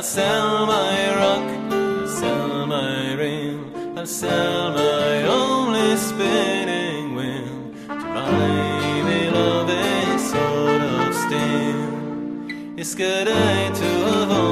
I'll sell my rock, I'll sell my ring, I'll sell my only spinning wheel to buy me love a sort of steel. Husker deg til varningsslag.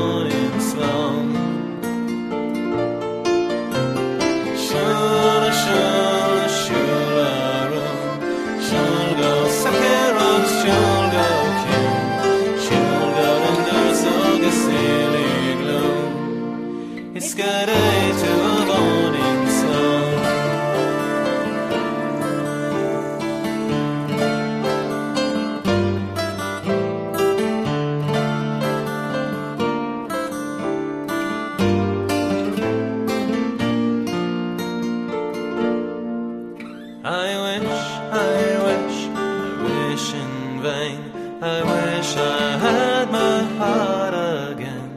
In vain. I wish I had my heart again.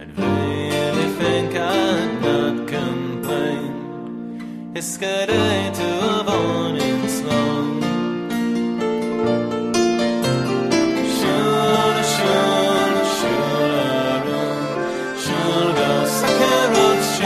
I'd really think I'd not complain. Husker deg til varningsslag. Kjøle, kjøle, kjøle Kjølga, sakkerans,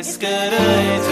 It's good.